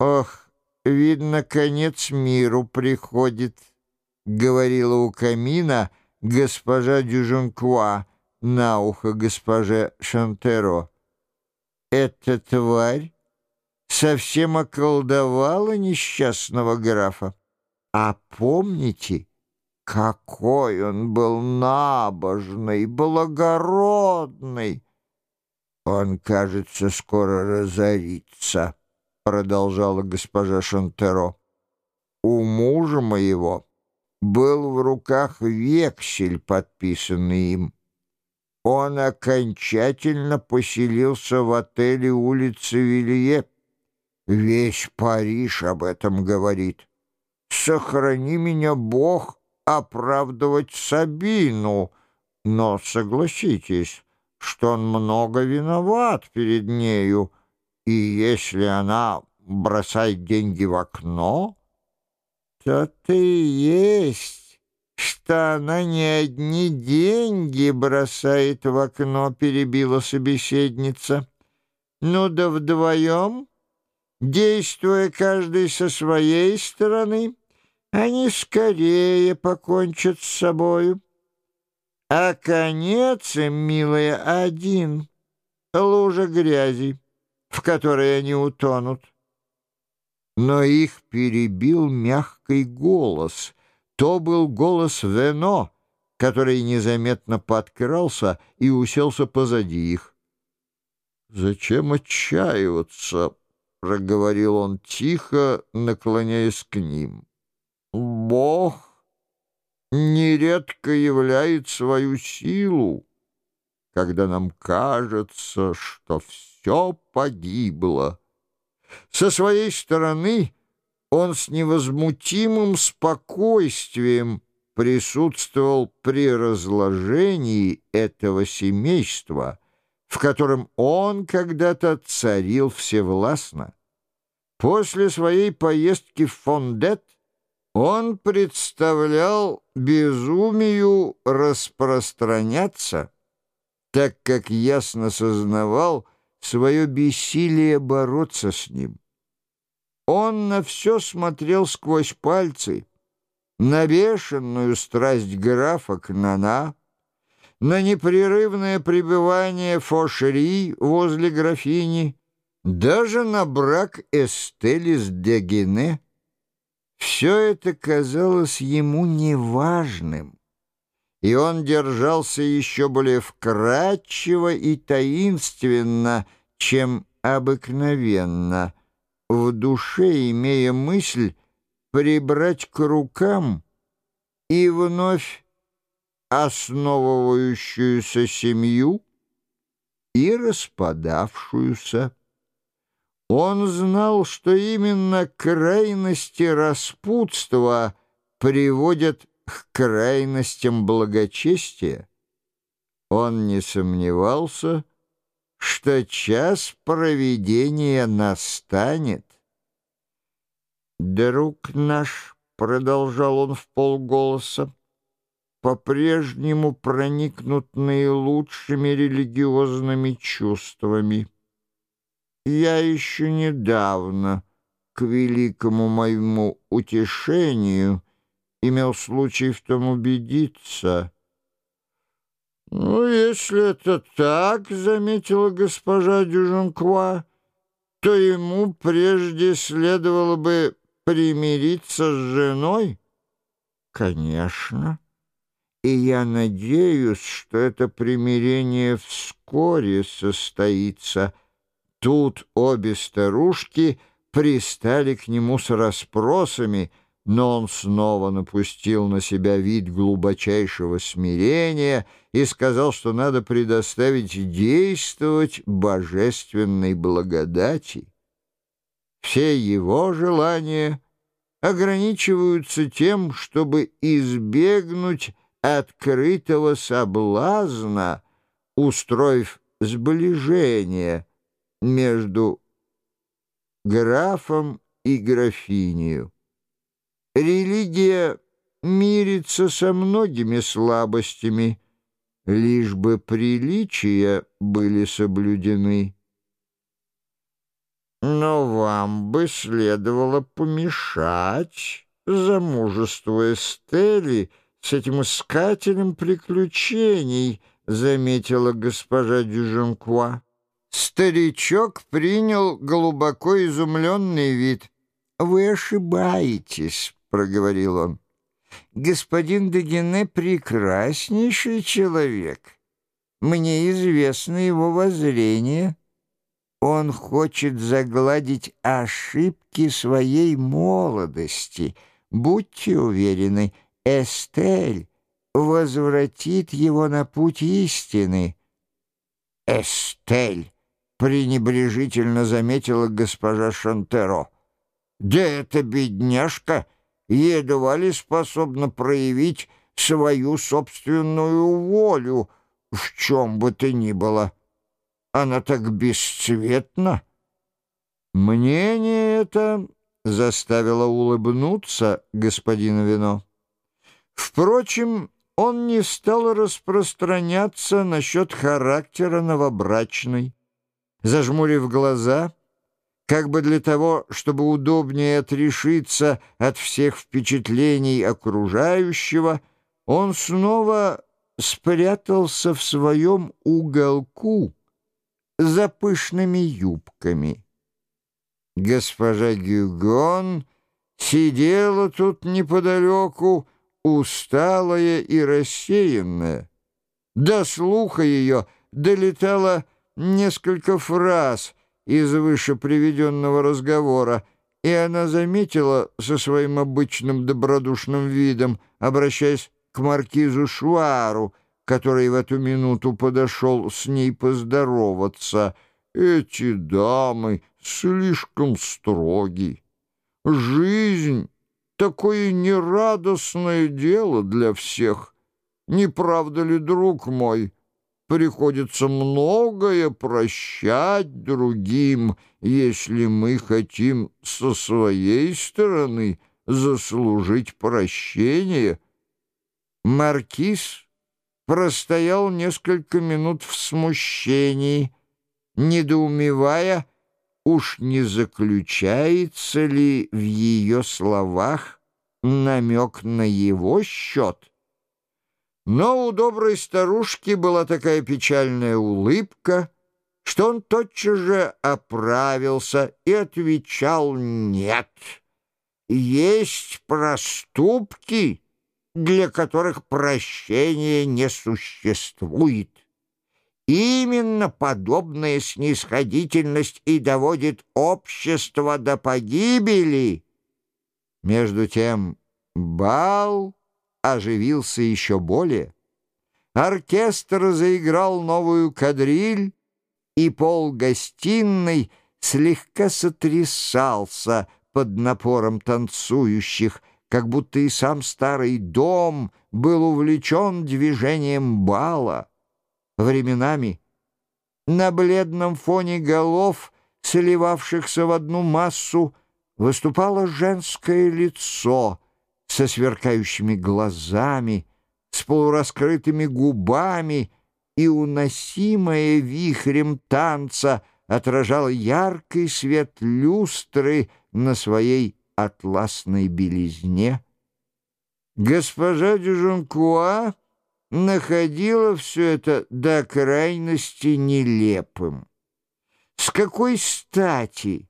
«Ох, видно, конец миру приходит», — говорила у камина госпожа Дюжонкуа на ухо госпоже Шантеро. «Эта тварь совсем околдовала несчастного графа. А помните, какой он был набожный, благородный!» «Он, кажется, скоро разорится», — продолжала госпожа Шантеро. «У мужа моего был в руках вексель, подписанный им. Он окончательно поселился в отеле улицы Вилье. Весь Париж об этом говорит. Сохрани меня, Бог, оправдывать Сабину, но согласитесь» что он много виноват перед нею, и если она бросает деньги в окно, то ты есть, что она не одни деньги бросает в окно, перебила собеседница. Ну да вдвоем, действуя каждый со своей стороны, они скорее покончат с собою. А конец им, милая, один — лужа грязи, в которой они утонут. Но их перебил мягкий голос. То был голос Вено, который незаметно подкрался и уселся позади их. «Зачем отчаиваться?» — проговорил он тихо, наклоняясь к ним. «Бог нередко являет свою силу, когда нам кажется, что все погибло. Со своей стороны он с невозмутимым спокойствием присутствовал при разложении этого семейства, в котором он когда-то царил всевластно. После своей поездки в Фондет он представлял безумию распространяться, так как ясно сознавал свое бессилие бороться с ним. Он на все смотрел сквозь пальцы, на бешеную страсть графа к Нана, на непрерывное пребывание Фошери возле графини, даже на брак Эстели с Дегене, все это казалось ему неважным, и он держался еще более вкрадчиво и таинственно, чем обыкновенно, в душе имея мысль прибрать к рукам и вновь основывающуюся семью и распадавшуюся. Он знал, что именно крайности распутства приводят к крайностям благочестия. Он не сомневался, что час проведения настанет. «Друг наш», — продолжал он в полголоса, по-прежнему проникнут наилучшими религиозными чувствами. Я еще недавно, к великому моему утешению, имел случай в том убедиться. «Ну, если это так, — заметила госпожа Дюжонква, — то ему прежде следовало бы примириться с женой?» «Конечно. И я надеюсь, что это примирение вскоре состоится». Тут обе старушки пристали к нему с расспросами, но он снова напустил на себя вид глубочайшего смирения и сказал, что надо предоставить действовать божественной благодати. Все его желания ограничиваются тем, чтобы избегнуть открытого соблазна, устроив сближение — между графом и графинею. Религия мирится со многими слабостями, лишь бы приличия были соблюдены. Но вам бы следовало помешать замужеству Эстели с этим искателем приключений, заметила госпожа Дюженкуа. Старичок принял глубоко изумленный вид. «Вы ошибаетесь», — проговорил он. «Господин Дегене прекраснейший человек. Мне известно его воззрение». Он хочет загладить ошибки своей молодости. Будьте уверены, Эстель возвратит его на путь истины. «Эстель!» — пренебрежительно заметила госпожа Шантеро. «Да эта бедняжка едва ли способна проявить свою собственную волю в чем бы то ни было». Она так бесцветна. Мнение это заставило улыбнуться господина Вино. Впрочем, он не стал распространяться насчет характера новобрачной. Зажмурив глаза, как бы для того, чтобы удобнее отрешиться от всех впечатлений окружающего, он снова спрятался в своем уголку, за пышными юбками. Госпожа Гюгон сидела тут неподалеку, усталая и рассеянная. До слуха ее долетало несколько фраз из выше приведенного разговора, и она заметила со своим обычным добродушным видом, обращаясь к маркизу Шуару, который в эту минуту подошел с ней поздороваться. Эти дамы слишком строги. Жизнь — такое нерадостное дело для всех. Не правда ли, друг мой, приходится многое прощать другим, если мы хотим со своей стороны заслужить прощение? Маркиз простоял несколько минут в смущении, недоумевая, уж не заключается ли в ее словах намек на его счет. Но у доброй старушки была такая печальная улыбка, что он тотчас же оправился и отвечал «нет». Есть проступки, для которых прощения не существует. Именно подобная снисходительность и доводит общество до погибели. Между тем бал оживился еще более. Оркестр заиграл новую кадриль, и пол гостиной слегка сотрясался под напором танцующих, как будто и сам старый дом был увлечен движением бала. Временами на бледном фоне голов, сливавшихся в одну массу, выступало женское лицо со сверкающими глазами, с полураскрытыми губами, и, уносимое вихрем танца, отражал яркий свет люстры на своей атласной белизне. Госпожа Дюжункуа находила все это до крайности нелепым. С какой стати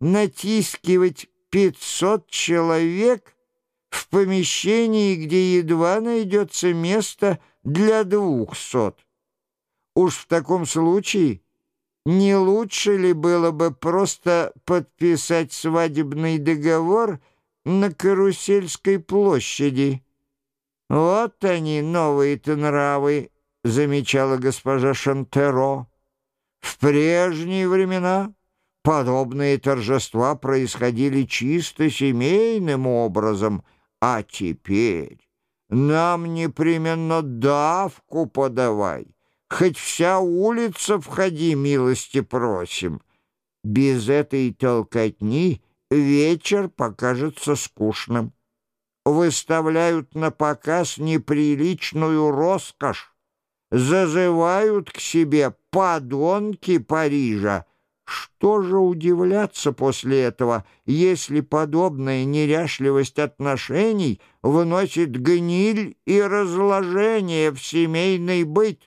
натискивать пятьсот человек в помещении, где едва найдется место для двухсот? Уж в таком случае не лучше ли было бы просто подписать свадебный договор на Карусельской площади? Вот они, новые-то нравы, замечала госпожа Шантеро. В прежние времена подобные торжества происходили чисто семейным образом, а теперь нам непременно давку подавай хоть вся улица входи, милости просим. Без этой толкотни вечер покажется скучным. Выставляют на показ неприличную роскошь, зазывают к себе подонки Парижа, что же удивляться после этого, если подобная неряшливость отношений вносит гниль и разложение в семейный быт?